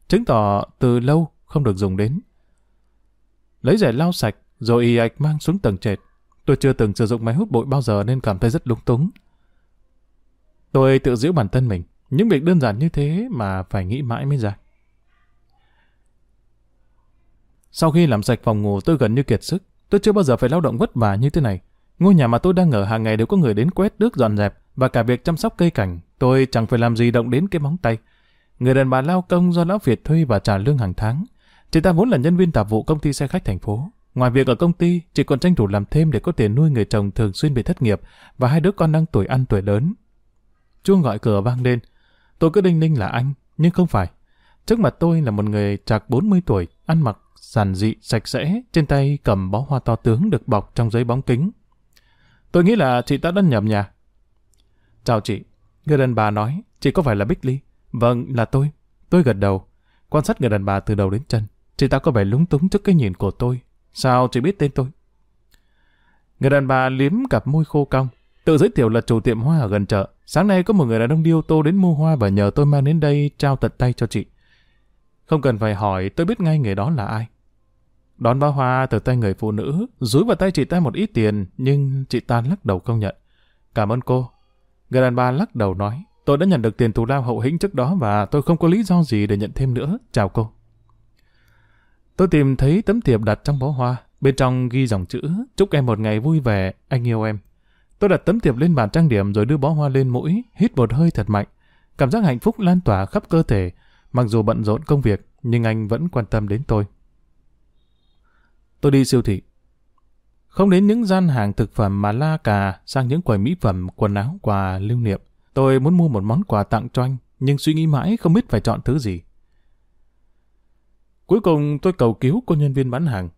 chứng tỏ từ lâu không được dùng đến. Lấy rẻ lau sạch, rồi y ạch mang xuống tầng trệt. Tôi chưa từng sử dụng máy hút bụi bao giờ nên cảm thấy rất lúng túng. Tôi tự giữ bản thân mình. Những việc đơn giản như thế mà phải nghĩ mãi mới ra. Sau khi làm sạch phòng ngủ tôi gần như kiệt sức. Tôi chưa bao giờ phải lao động vất vả như thế này. Ngôi nhà mà tôi đang ở hàng ngày đều có người đến quét nước dọn dẹp và cả việc chăm sóc cây cảnh. Tôi chẳng phải làm gì động đến cái móng tay. Người đàn bà lao công do lão Việt thuê và trả lương hàng tháng. Chị ta vốn là nhân viên tạp vụ công ty xe khách thành phố. Ngoài việc ở công ty, chị còn tranh thủ làm thêm để có tiền nuôi người chồng thường xuyên bị thất nghiệp và hai đứa con đang tuổi ăn tuổi lớn. Chuông gọi cửa vang lên. Tôi cứ đinh ninh là anh, nhưng không phải. Trước mặt tôi là một người chạc 40 tuổi, ăn mặc giản dị, sạch sẽ, trên tay cầm bó hoa to tướng được bọc trong giấy bóng kính. Tôi nghĩ là chị ta đã nhầm nhà. Chào chị. Người đàn bà nói, chị có phải là Bích Ly? Vâng, là tôi. Tôi gật đầu. Quan sát người đàn bà từ đầu đến chân. Chị ta có vẻ lúng túng trước cái nhìn của tôi. Sao chị biết tên tôi? Người đàn bà liếm cặp môi khô cong. Tự giới thiệu là chủ tiệm hoa ở gần chợ. Sáng nay có một người đàn ông đi ô tô đến mua hoa và nhờ tôi mang đến đây trao tận tay cho chị. Không cần phải hỏi, tôi biết ngay người đó là ai. Đón bó hoa từ tay người phụ nữ, rúi vào tay chị ta một ít tiền, nhưng chị ta lắc đầu không nhận. Cảm ơn cô. Người đàn bà lắc đầu nói, tôi đã nhận được tiền thù lao hậu hĩnh trước đó và tôi không có lý do gì để nhận thêm nữa. Chào cô. Tôi tìm thấy tấm thiệp đặt trong bó hoa, bên trong ghi dòng chữ, chúc em một ngày vui vẻ, anh yêu em. Tôi đặt tấm thiệp lên bàn trang điểm rồi đưa bó hoa lên mũi, hít một hơi thật mạnh. Cảm giác hạnh phúc lan tỏa khắp cơ thể, mặc dù bận rộn công việc, nhưng anh vẫn quan tâm đến tôi. Tôi đi siêu thị. Không đến những gian hàng thực phẩm mà la cà sang những quầy mỹ phẩm, quần áo, quà lưu niệm. Tôi muốn mua một món quà tặng cho anh, nhưng suy nghĩ mãi không biết phải chọn thứ gì. Cuối cùng tôi cầu cứu cô nhân viên bán hàng.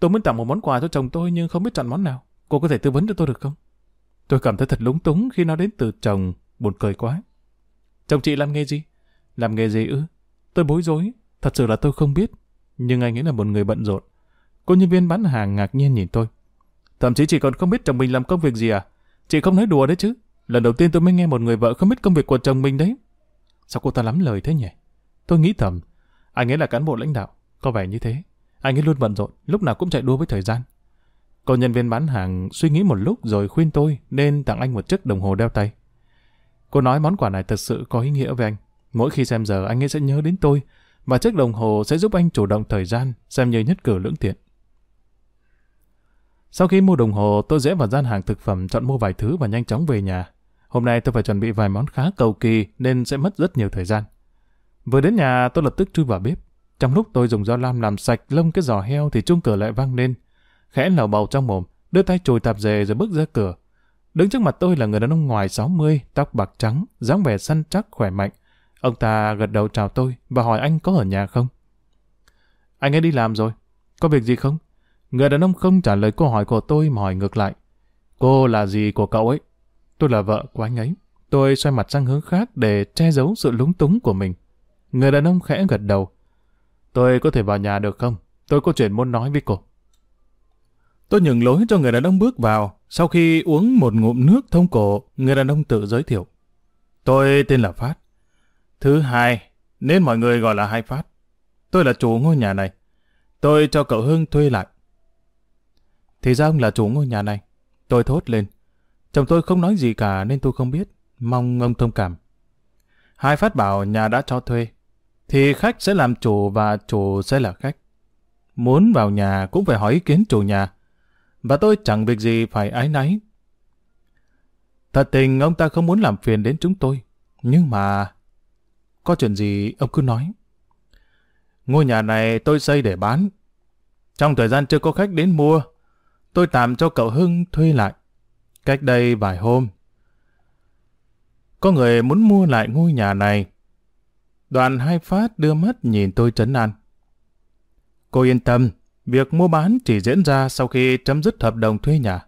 Tôi muốn tặng một món quà cho chồng tôi nhưng không biết chọn món nào. Cô có thể tư vấn cho tôi được không? Tôi cảm thấy thật lúng túng khi nó đến từ chồng, buồn cười quá. Chồng chị làm nghề gì? Làm nghề gì ư? Tôi bối rối, thật sự là tôi không biết. Nhưng anh ấy là một người bận rộn. Cô nhân viên bán hàng ngạc nhiên nhìn tôi. Thậm chí chị còn không biết chồng mình làm công việc gì à? Chị không nói đùa đấy chứ. Lần đầu tiên tôi mới nghe một người vợ không biết công việc của chồng mình đấy. Sao cô ta lắm lời thế nhỉ? Tôi nghĩ thầm, anh ấy là cán bộ lãnh đạo, có vẻ như thế. Anh ấy luôn bận rộn, lúc nào cũng chạy đua với thời gian. Cô nhân viên bán hàng suy nghĩ một lúc rồi khuyên tôi nên tặng anh một chiếc đồng hồ đeo tay. Cô nói món quà này thật sự có ý nghĩa với anh. Mỗi khi xem giờ anh ấy sẽ nhớ đến tôi và chiếc đồng hồ sẽ giúp anh chủ động thời gian xem như nhất cử lưỡng tiện. Sau khi mua đồng hồ, tôi rẽ vào gian hàng thực phẩm chọn mua vài thứ và nhanh chóng về nhà. Hôm nay tôi phải chuẩn bị vài món khá cầu kỳ nên sẽ mất rất nhiều thời gian. Vừa đến nhà tôi lập tức chui vào bếp. Trong lúc tôi dùng dao lam làm sạch lông cái giò heo thì chuông cửa lại vang lên. Khẽ lầu bầu trong mồm, đưa tay chùi tạp dề rồi bước ra cửa. Đứng trước mặt tôi là người đàn ông ngoài 60, tóc bạc trắng, dáng vẻ săn chắc khỏe mạnh. Ông ta gật đầu chào tôi và hỏi anh có ở nhà không? Anh ấy đi làm rồi. Có việc gì không? Người đàn ông không trả lời câu hỏi của tôi mà hỏi ngược lại. Cô là gì của cậu ấy? Tôi là vợ của anh ấy. Tôi xoay mặt sang hướng khác để che giấu sự lúng túng của mình. Người đàn ông khẽ gật đầu. Tôi có thể vào nhà được không? Tôi có chuyện muốn nói với cô. Tôi nhường lối cho người đàn ông bước vào. Sau khi uống một ngụm nước thông cổ, người đàn ông tự giới thiệu. Tôi tên là Phát. Thứ hai, nên mọi người gọi là Hai Phát. Tôi là chủ ngôi nhà này. Tôi cho cậu Hưng thuê lại. Thì ra ông là chủ ngôi nhà này. Tôi thốt lên. Chồng tôi không nói gì cả nên tôi không biết. Mong ông thông cảm. Hai Phát bảo nhà đã cho thuê thì khách sẽ làm chủ và chủ sẽ là khách. Muốn vào nhà cũng phải hỏi ý kiến chủ nhà. Và tôi chẳng việc gì phải ái náy. Thật tình ông ta không muốn làm phiền đến chúng tôi. Nhưng mà... có chuyện gì ông cứ nói. Ngôi nhà này tôi xây để bán. Trong thời gian chưa có khách đến mua, tôi tạm cho cậu Hưng thuê lại. Cách đây vài hôm, có người muốn mua lại ngôi nhà này. Đoàn hai phát đưa mắt nhìn tôi trấn an. Cô yên tâm, việc mua bán chỉ diễn ra sau khi chấm dứt hợp đồng thuê nhà.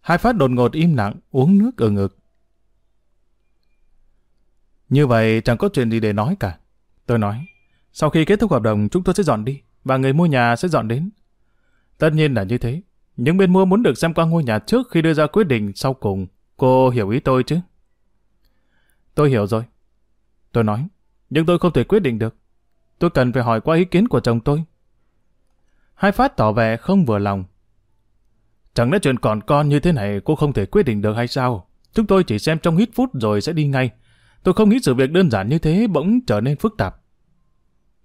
Hai phát đột ngột im lặng, uống nước ở ngực. Như vậy chẳng có chuyện gì để nói cả. Tôi nói, sau khi kết thúc hợp đồng chúng tôi sẽ dọn đi, và người mua nhà sẽ dọn đến. Tất nhiên là như thế. Những bên mua muốn được xem qua ngôi nhà trước khi đưa ra quyết định sau cùng. Cô hiểu ý tôi chứ? Tôi hiểu rồi. Tôi nói, nhưng tôi không thể quyết định được. Tôi cần phải hỏi qua ý kiến của chồng tôi. Hai phát tỏ vẻ không vừa lòng. Chẳng lẽ chuyện còn con như thế này cô không thể quyết định được hay sao? Chúng tôi chỉ xem trong ít phút rồi sẽ đi ngay. Tôi không nghĩ sự việc đơn giản như thế bỗng trở nên phức tạp.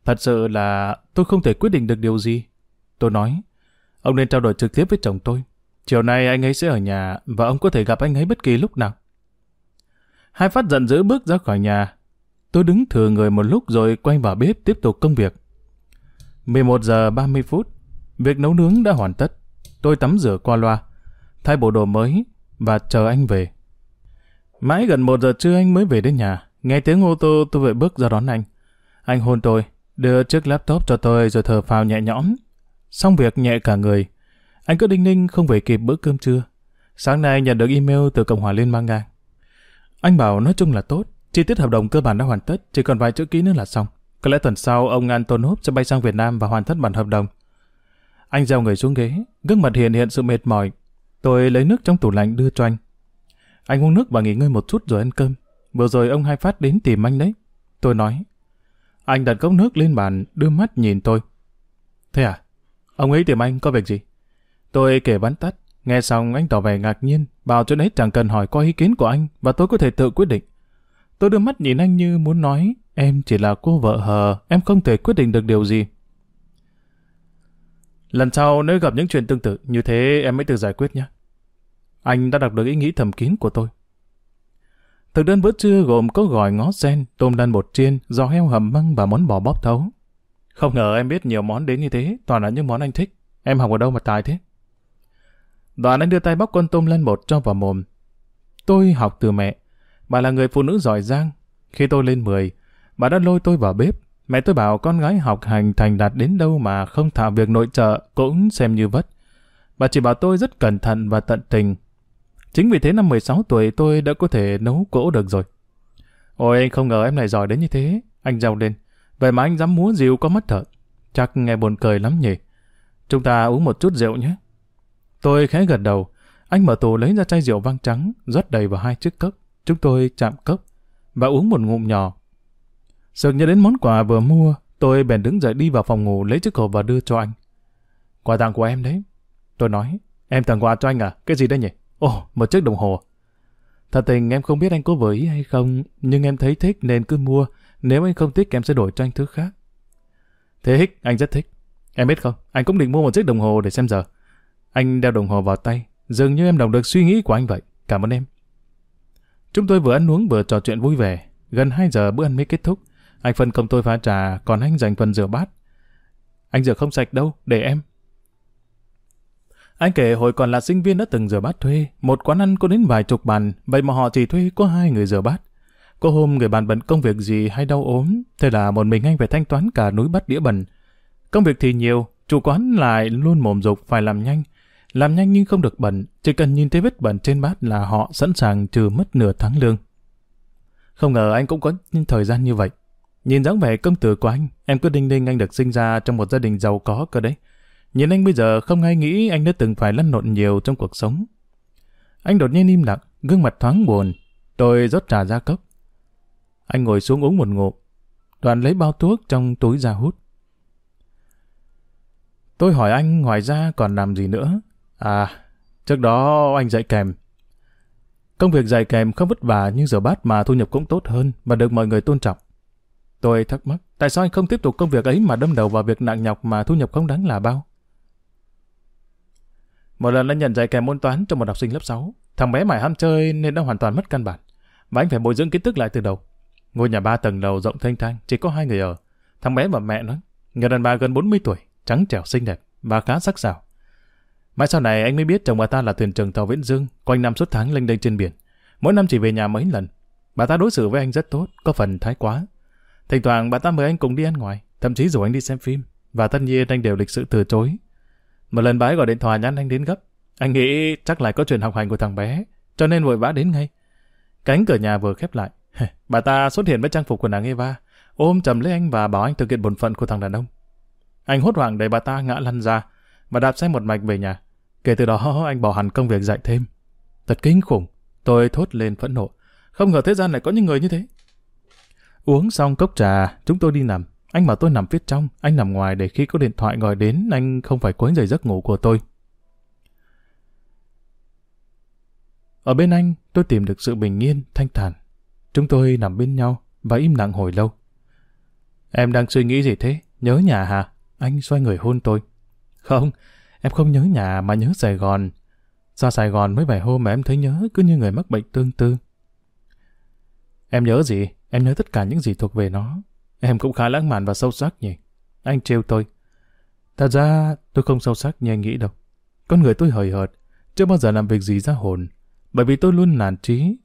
Thật sự là tôi không thể quyết định được điều gì. Tôi nói, ông nên trao đổi trực tiếp với chồng tôi. Chiều nay anh ấy sẽ ở nhà và ông có thể gặp anh ấy bất kỳ lúc nào. Hai phát giận dữ bước ra khỏi nhà. Tôi đứng thừa người một lúc rồi quay vào bếp tiếp tục công việc. 11 giờ 30 phút, việc nấu nướng đã hoàn tất. Tôi tắm rửa qua loa, thay bộ đồ mới và chờ anh về. Mãi gần một giờ trưa anh mới về đến nhà. Nghe tiếng ô tô tôi vội bước ra đón anh. Anh hôn tôi, đưa chiếc laptop cho tôi rồi thở phào nhẹ nhõm. Xong việc nhẹ cả người. Anh cứ đinh ninh không về kịp bữa cơm trưa. Sáng nay nhận được email từ Cộng hòa Liên bang Nga. Anh bảo nói chung là tốt, chi tiết hợp đồng cơ bản đã hoàn tất, chỉ còn vài chữ ký nữa là xong. Có lẽ tuần sau ông Antonov sẽ bay sang Việt Nam và hoàn tất bản hợp đồng. Anh gieo người xuống ghế, gương mặt hiện hiện sự mệt mỏi. Tôi lấy nước trong tủ lạnh đưa cho anh. Anh uống nước và nghỉ ngơi một chút rồi ăn cơm. Vừa rồi ông Hai Phát đến tìm anh đấy. Tôi nói. Anh đặt cốc nước lên bàn, đưa mắt nhìn tôi. Thế à? Ông ấy tìm anh có việc gì? Tôi kể bắn tắt. Nghe xong anh tỏ vẻ ngạc nhiên, bảo chuyện ấy chẳng cần hỏi qua ý kiến của anh và tôi có thể tự quyết định. Tôi đưa mắt nhìn anh như muốn nói, em chỉ là cô vợ hờ, em không thể quyết định được điều gì. Lần sau nếu gặp những chuyện tương tự như thế em mới tự giải quyết nhé. Anh đã đọc được ý nghĩ thầm kín của tôi. Thực đơn bữa trưa gồm có gỏi ngó sen, tôm đan bột chiên, giò heo hầm măng và món bò bóp thấu. Không ngờ em biết nhiều món đến như thế, toàn là những món anh thích. Em học ở đâu mà tài thế? Đoàn anh đưa tay bóc con tôm lên bột cho vào mồm. Tôi học từ mẹ. Bà là người phụ nữ giỏi giang. Khi tôi lên 10, bà đã lôi tôi vào bếp. Mẹ tôi bảo con gái học hành thành đạt đến đâu mà không thạo việc nội trợ cũng xem như vất. Bà chỉ bảo tôi rất cẩn thận và tận tình. Chính vì thế năm 16 tuổi tôi đã có thể nấu cỗ được rồi. Ôi anh không ngờ em lại giỏi đến như thế. Anh giàu lên. Vậy mà anh dám múa rượu có mất thợ Chắc nghe buồn cười lắm nhỉ. Chúng ta uống một chút rượu nhé. Tôi khẽ gật đầu. Anh mở tủ lấy ra chai rượu vang trắng, rót đầy vào hai chiếc cốc. Chúng tôi chạm cốc và uống một ngụm nhỏ. Sực nhớ đến món quà vừa mua, tôi bèn đứng dậy đi vào phòng ngủ lấy chiếc hộp và đưa cho anh. Quà tặng của em đấy. Tôi nói, em tặng quà cho anh à? Cái gì đấy nhỉ? Ồ, một chiếc đồng hồ. Thật tình em không biết anh có vừa ý hay không, nhưng em thấy thích nên cứ mua. Nếu anh không thích em sẽ đổi cho anh thứ khác. Thế hích anh rất thích. Em biết không, anh cũng định mua một chiếc đồng hồ để xem giờ. Anh đeo đồng hồ vào tay, dường như em đọc được suy nghĩ của anh vậy. Cảm ơn em. Chúng tôi vừa ăn uống vừa trò chuyện vui vẻ. Gần 2 giờ bữa ăn mới kết thúc. Anh phân công tôi pha trà, còn anh dành phần rửa bát. Anh rửa không sạch đâu, để em. Anh kể hồi còn là sinh viên đã từng rửa bát thuê, một quán ăn có đến vài chục bàn, vậy mà họ chỉ thuê có hai người rửa bát. Có hôm người bạn bận công việc gì hay đau ốm, thế là một mình anh phải thanh toán cả núi bát đĩa bẩn. Công việc thì nhiều, chủ quán lại luôn mồm dục phải làm nhanh, làm nhanh nhưng không được bẩn, chỉ cần nhìn thấy vết bẩn trên bát là họ sẵn sàng trừ mất nửa tháng lương. Không ngờ anh cũng có thời gian như vậy. Nhìn dáng vẻ công tử của anh, em cứ đinh ninh anh được sinh ra trong một gia đình giàu có cơ đấy. Nhìn anh bây giờ không ai nghĩ anh đã từng phải lăn lộn nhiều trong cuộc sống. Anh đột nhiên im lặng, gương mặt thoáng buồn. Tôi rót trà ra cốc. Anh ngồi xuống uống một ngụm. Đoàn lấy bao thuốc trong túi ra hút. Tôi hỏi anh ngoài ra còn làm gì nữa? À, trước đó anh dạy kèm. Công việc dạy kèm không vất vả nhưng giờ bát mà thu nhập cũng tốt hơn và được mọi người tôn trọng. Tôi thắc mắc, tại sao anh không tiếp tục công việc ấy mà đâm đầu vào việc nặng nhọc mà thu nhập không đáng là bao? Một lần anh nhận dạy kèm môn toán cho một học sinh lớp 6. Thằng bé mải ham chơi nên đã hoàn toàn mất căn bản. Và anh phải bồi dưỡng kiến thức lại từ đầu. Ngôi nhà ba tầng lầu rộng thanh thang, chỉ có hai người ở. Thằng bé và mẹ nó, người đàn bà gần 40 tuổi, trắng trẻo xinh đẹp và khá sắc sảo. Mãi sau này anh mới biết chồng bà ta là thuyền trưởng tàu Viễn Dương, quanh năm suốt tháng lênh đênh trên biển. Mỗi năm chỉ về nhà mấy lần. Bà ta đối xử với anh rất tốt, có phần thái quá. Thỉnh thoảng bà ta mời anh cùng đi ăn ngoài, thậm chí rủ anh đi xem phim. Và tất nhiên anh đều lịch sự từ chối. Một lần bà ấy gọi điện thoại nhắn anh đến gấp. Anh nghĩ chắc lại có chuyện học hành của thằng bé, cho nên vội vã đến ngay. Cánh cửa nhà vừa khép lại bà ta xuất hiện với trang phục của nàng Eva, ôm chầm lấy anh và bảo anh thực hiện bổn phận của thằng đàn ông. Anh hốt hoảng đẩy bà ta ngã lăn ra và đạp xe một mạch về nhà. Kể từ đó anh bỏ hẳn công việc dạy thêm. Thật kinh khủng. Tôi thốt lên phẫn nộ. Không ngờ thế gian lại có những người như thế. Uống xong cốc trà, chúng tôi đi nằm. Anh bảo tôi nằm phía trong, anh nằm ngoài để khi có điện thoại gọi đến, anh không phải quấy rầy giấc ngủ của tôi. Ở bên anh, tôi tìm được sự bình yên, thanh thản. Chúng tôi nằm bên nhau và im lặng hồi lâu. Em đang suy nghĩ gì thế? Nhớ nhà hả? Anh xoay người hôn tôi. Không, em không nhớ nhà mà nhớ Sài Gòn. Ra Sài Gòn mấy vài hôm mà em thấy nhớ cứ như người mắc bệnh tương tư. Em nhớ gì? Em nhớ tất cả những gì thuộc về nó. Em cũng khá lãng mạn và sâu sắc nhỉ. Anh trêu tôi. Thật ra tôi không sâu sắc như anh nghĩ đâu. Con người tôi hời hợt, chưa bao giờ làm việc gì ra hồn. Bởi vì tôi luôn nản trí.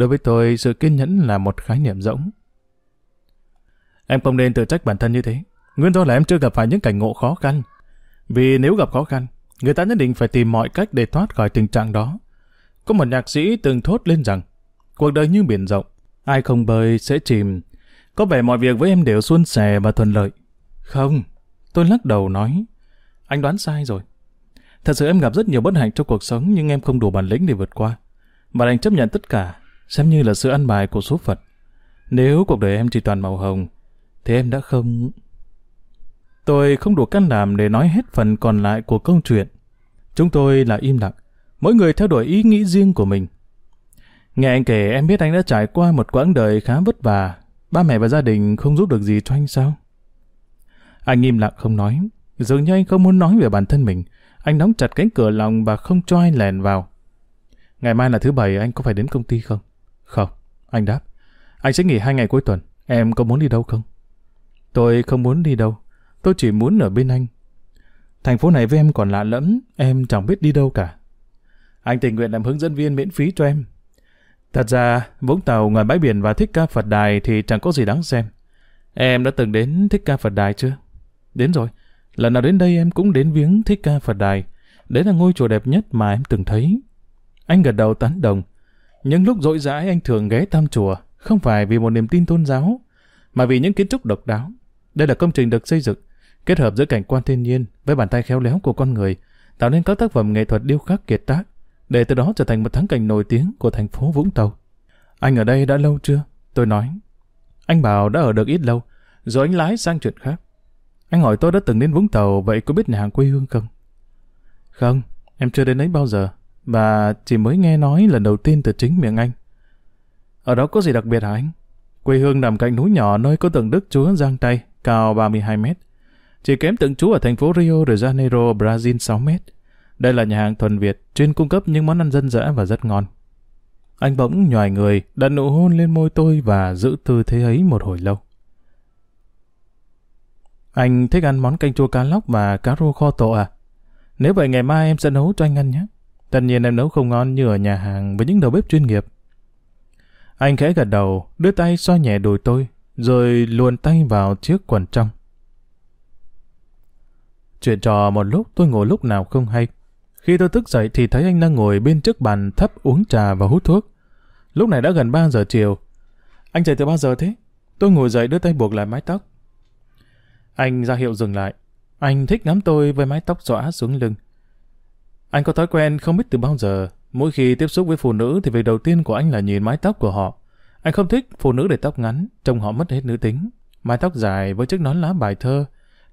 Đối với tôi, sự kiên nhẫn là một khái niệm rỗng. Em không nên tự trách bản thân như thế. Nguyên do là em chưa gặp phải những cảnh ngộ khó khăn. Vì nếu gặp khó khăn, người ta nhất định phải tìm mọi cách để thoát khỏi tình trạng đó. Có một nhạc sĩ từng thốt lên rằng, cuộc đời như biển rộng, ai không bơi sẽ chìm. Có vẻ mọi việc với em đều suôn sẻ và thuận lợi. Không, tôi lắc đầu nói, anh đoán sai rồi. Thật sự em gặp rất nhiều bất hạnh trong cuộc sống nhưng em không đủ bản lĩnh để vượt qua. và anh chấp nhận tất cả, xem như là sự ăn bài của số Phật Nếu cuộc đời em chỉ toàn màu hồng, thì em đã không... Tôi không đủ can đảm để nói hết phần còn lại của câu chuyện. Chúng tôi là im lặng, mỗi người theo đuổi ý nghĩ riêng của mình. Nghe anh kể em biết anh đã trải qua một quãng đời khá vất vả, ba mẹ và gia đình không giúp được gì cho anh sao? Anh im lặng không nói, dường như anh không muốn nói về bản thân mình. Anh đóng chặt cánh cửa lòng và không cho ai lèn vào. Ngày mai là thứ bảy, anh có phải đến công ty không? Không, anh đáp. Anh sẽ nghỉ hai ngày cuối tuần, em có muốn đi đâu không? Tôi không muốn đi đâu, tôi chỉ muốn ở bên anh. Thành phố này với em còn lạ lẫm, em chẳng biết đi đâu cả. Anh tình nguyện làm hướng dẫn viên miễn phí cho em. Thật ra, Vũng Tàu ngoài bãi biển và Thích Ca Phật Đài thì chẳng có gì đáng xem. Em đã từng đến Thích Ca Phật Đài chưa? Đến rồi. Lần nào đến đây em cũng đến viếng Thích Ca Phật Đài. Đấy là ngôi chùa đẹp nhất mà em từng thấy. Anh gật đầu tán đồng. Những lúc rỗi rãi anh thường ghé thăm chùa, không phải vì một niềm tin tôn giáo, mà vì những kiến trúc độc đáo. Đây là công trình được xây dựng, kết hợp giữa cảnh quan thiên nhiên với bàn tay khéo léo của con người, tạo nên các tác phẩm nghệ thuật điêu khắc kiệt tác, để từ đó trở thành một thắng cảnh nổi tiếng của thành phố Vũng Tàu. Anh ở đây đã lâu chưa? Tôi nói. Anh bảo đã ở được ít lâu, rồi anh lái sang chuyện khác. Anh hỏi tôi đã từng đến Vũng Tàu, vậy có biết nhà hàng quê hương không? Không, em chưa đến đấy bao giờ, và chỉ mới nghe nói lần đầu tiên từ chính miệng anh. Ở đó có gì đặc biệt hả anh? Quê hương nằm cạnh núi nhỏ nơi có tượng Đức Chúa Giang Tay, cao 32 mét. Chỉ kém tượng Chúa ở thành phố Rio de Janeiro, Brazil 6 mét. Đây là nhà hàng thuần Việt, chuyên cung cấp những món ăn dân dã và rất ngon. Anh bỗng nhòi người, đặt nụ hôn lên môi tôi và giữ tư thế ấy một hồi lâu. Anh thích ăn món canh chua cá lóc và cá rô kho tổ à? Nếu vậy ngày mai em sẽ nấu cho anh ăn nhé. Tất nhiên em nấu không ngon như ở nhà hàng với những đầu bếp chuyên nghiệp. Anh khẽ gật đầu, đưa tay xoa nhẹ đùi tôi, rồi luồn tay vào chiếc quần trong. Chuyện trò một lúc tôi ngồi lúc nào không hay. Khi tôi thức dậy thì thấy anh đang ngồi bên trước bàn thấp uống trà và hút thuốc. Lúc này đã gần 3 giờ chiều. Anh dậy từ bao giờ thế? Tôi ngồi dậy đưa tay buộc lại mái tóc. Anh ra hiệu dừng lại. Anh thích ngắm tôi với mái tóc xõa xuống lưng. Anh có thói quen không biết từ bao giờ. Mỗi khi tiếp xúc với phụ nữ thì việc đầu tiên của anh là nhìn mái tóc của họ. Anh không thích phụ nữ để tóc ngắn, trông họ mất hết nữ tính. Mái tóc dài với chiếc nón lá bài thơ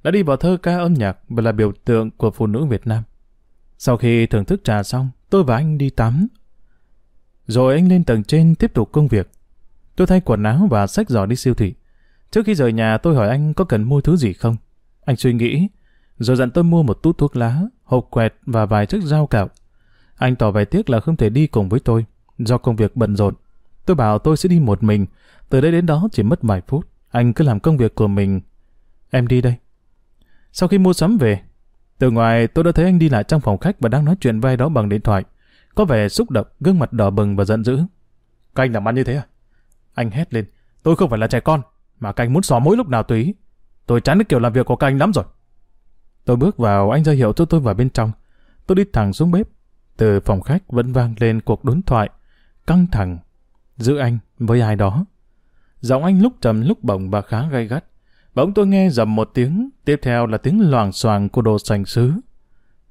đã đi vào thơ ca âm nhạc và là biểu tượng của phụ nữ Việt Nam. Sau khi thưởng thức trà xong, tôi và anh đi tắm. Rồi anh lên tầng trên tiếp tục công việc. Tôi thay quần áo và xách giỏ đi siêu thị. Trước khi rời nhà tôi hỏi anh có cần mua thứ gì không. Anh suy nghĩ, rồi dặn tôi mua một tút thuốc lá, hộp quẹt và vài chiếc dao cạo. Anh tỏ vẻ tiếc là không thể đi cùng với tôi, do công việc bận rộn. Tôi bảo tôi sẽ đi một mình, từ đây đến đó chỉ mất vài phút, anh cứ làm công việc của mình. Em đi đây. Sau khi mua sắm về, từ ngoài tôi đã thấy anh đi lại trong phòng khách và đang nói chuyện vai đó bằng điện thoại. Có vẻ xúc động, gương mặt đỏ bừng và giận dữ. Các anh làm ăn như thế à? Anh hét lên. Tôi không phải là trẻ con, mà các anh muốn xóa mỗi lúc nào tùy. Tôi chán cái kiểu làm việc của các anh lắm rồi. Tôi bước vào, anh ra hiệu cho tôi vào bên trong. Tôi đi thẳng xuống bếp. Từ phòng khách vẫn vang lên cuộc đối thoại, căng thẳng, giữa anh với ai đó. Giọng anh lúc trầm lúc bổng và khá gay gắt. Bỗng tôi nghe dầm một tiếng, tiếp theo là tiếng loảng xoàng của đồ sành sứ.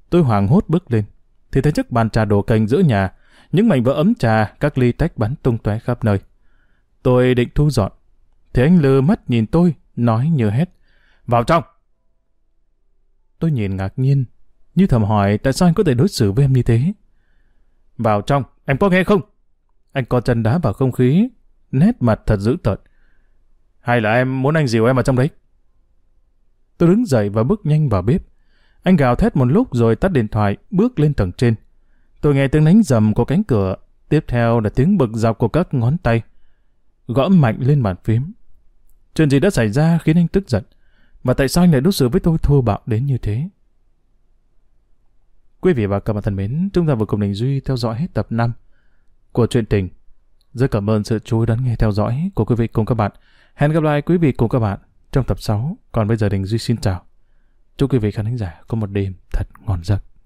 Tôi hoảng hốt bước lên, thì thấy chiếc bàn trà đồ cành giữa nhà, những mảnh vỡ ấm trà, các ly tách bắn tung tóe khắp nơi. Tôi định thu dọn, thì anh lơ mắt nhìn tôi, nói như hét. Vào trong! Tôi nhìn ngạc nhiên, như thầm hỏi tại sao anh có thể đối xử với em như thế. Vào trong, em có nghe không? Anh co chân đá vào không khí, nét mặt thật dữ tợn. Hay là em muốn anh dìu em vào trong đấy? Tôi đứng dậy và bước nhanh vào bếp. Anh gào thét một lúc rồi tắt điện thoại, bước lên tầng trên. Tôi nghe tiếng đánh rầm của cánh cửa, tiếp theo là tiếng bực dọc của các ngón tay. Gõ mạnh lên bàn phím. Chuyện gì đã xảy ra khiến anh tức giận? Và tại sao anh lại đối xử với tôi thô bạo đến như thế? Quý vị và các bạn thân mến, chúng ta vừa cùng Đình Duy theo dõi hết tập 5 của truyện tình. Rất cảm ơn sự chú ý đón nghe theo dõi của quý vị cùng các bạn. Hẹn gặp lại quý vị cùng các bạn trong tập 6. Còn bây giờ Đình Duy xin chào. Chúc quý vị khán giả có một đêm thật ngon giấc.